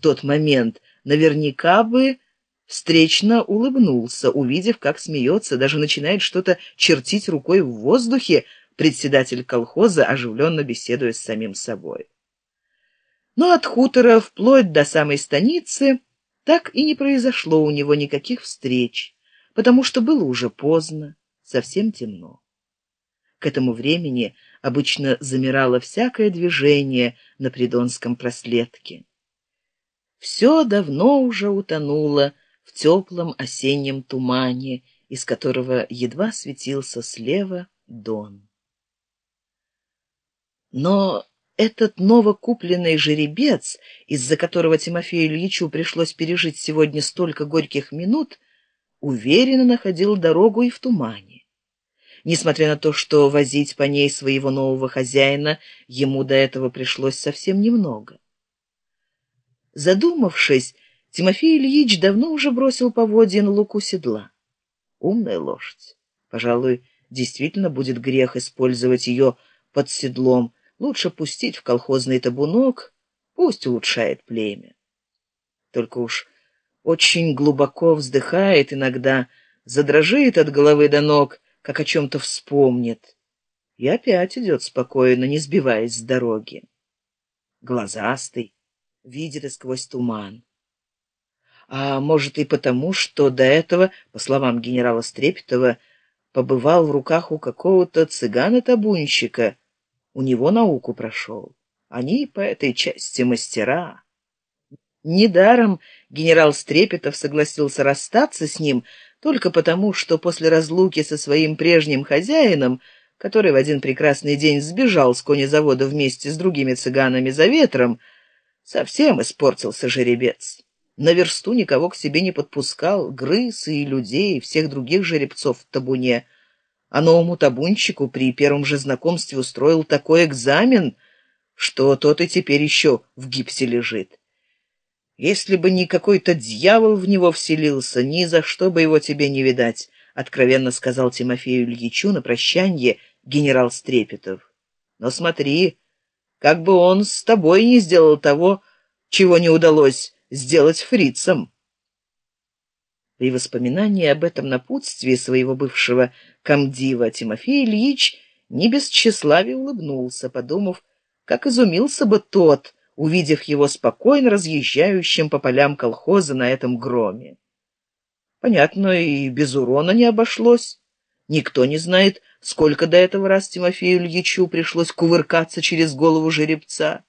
тот момент, наверняка бы встречно улыбнулся, увидев, как смеется, даже начинает что-то чертить рукой в воздухе, председатель колхоза, оживленно беседуя с самим собой. Но от хутора вплоть до самой станицы так и не произошло у него никаких встреч, потому что было уже поздно, совсем темно. К этому времени обычно замирало всякое движение на Придонском проследке. Все давно уже утонуло в теплом осеннем тумане, из которого едва светился слева Дон. Но этот новокупленный жеребец, из-за которого Тимофею Ильичу пришлось пережить сегодня столько горьких минут, уверенно находил дорогу и в тумане. Несмотря на то, что возить по ней своего нового хозяина ему до этого пришлось совсем немного. Задумавшись, Тимофей Ильич давно уже бросил поводья на луку седла. Умная лошадь. Пожалуй, действительно будет грех использовать ее под седлом, Лучше пустить в колхозный табунок, пусть улучшает племя. Только уж очень глубоко вздыхает иногда, задрожит от головы до ног, как о чем-то вспомнит, и опять идет спокойно, не сбиваясь с дороги. Глазастый, видит и сквозь туман. А может и потому, что до этого, по словам генерала Стрепетова, побывал в руках у какого-то цыгана-табунщика, у него науку прошел. Они по этой части мастера. Недаром генерал Стрепетов согласился расстаться с ним только потому, что после разлуки со своим прежним хозяином, который в один прекрасный день сбежал с конезавода вместе с другими цыганами за ветром, совсем испортился жеребец. На версту никого к себе не подпускал, грыз и людей, и всех других жеребцов в табуне — а новому табунщику при первом же знакомстве устроил такой экзамен, что тот и теперь еще в гипсе лежит. Если бы не какой-то дьявол в него вселился, ни за что бы его тебе не видать, откровенно сказал Тимофею Ильичу на прощанье генерал Стрепетов. Но смотри, как бы он с тобой не сделал того, чего не удалось сделать фрицам. При воспоминании об этом напутствии своего бывшего комдива Тимофей Ильич не без тщеславия улыбнулся, подумав, как изумился бы тот, увидев его спокойно разъезжающим по полям колхоза на этом громе. Понятно, и без урона не обошлось. Никто не знает, сколько до этого раз Тимофею Ильичу пришлось кувыркаться через голову жеребца.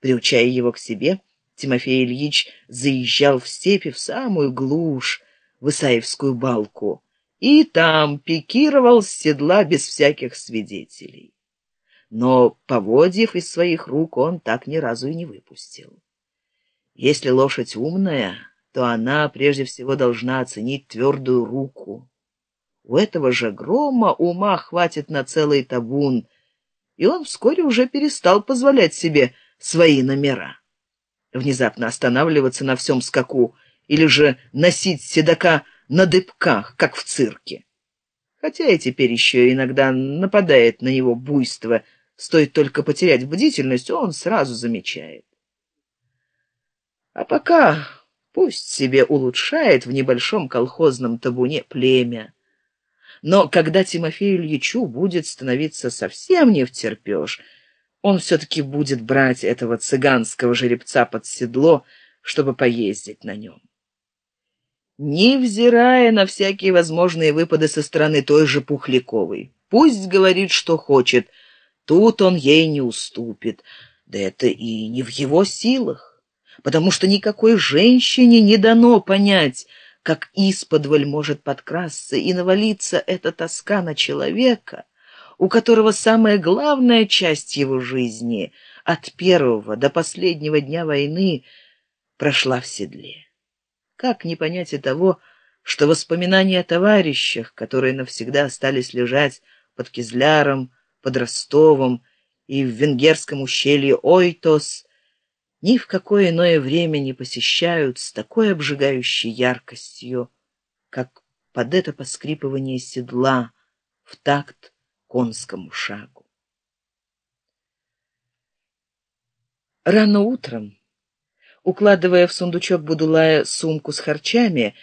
Приучая его к себе, Тимофей Ильич заезжал в степи в самую глушь, в Исаевскую балку, и там пикировал с седла без всяких свидетелей. Но поводьев из своих рук он так ни разу и не выпустил. Если лошадь умная, то она прежде всего должна оценить твердую руку. У этого же грома ума хватит на целый табун, и он вскоре уже перестал позволять себе свои номера внезапно останавливаться на всем скаку или же носить седока на дыбках, как в цирке. Хотя и теперь еще иногда нападает на него буйство, стоит только потерять бдительность, он сразу замечает. А пока пусть себе улучшает в небольшом колхозном табуне племя. Но когда Тимофею Ильичу будет становиться совсем не втерпешь, он все-таки будет брать этого цыганского жеребца под седло, чтобы поездить на нем. Невзирая на всякие возможные выпады со стороны той же Пухляковой, пусть говорит, что хочет, тут он ей не уступит, да это и не в его силах, потому что никакой женщине не дано понять, как исподволь может подкрасться и навалиться эта тоска на человека, у которого самая главная часть его жизни от первого до последнего дня войны прошла в седле. Как не понять и того, что воспоминания о товарищах, которые навсегда остались лежать под Кизляром, под Ростовом и в венгерском ущелье Ойтос, ни в какое иное время не посещают с такой обжигающей яркостью, как под это поскрипывание седла в такт конскому шагу. Рано утром Укладывая в сундучок Будулая сумку с харчами,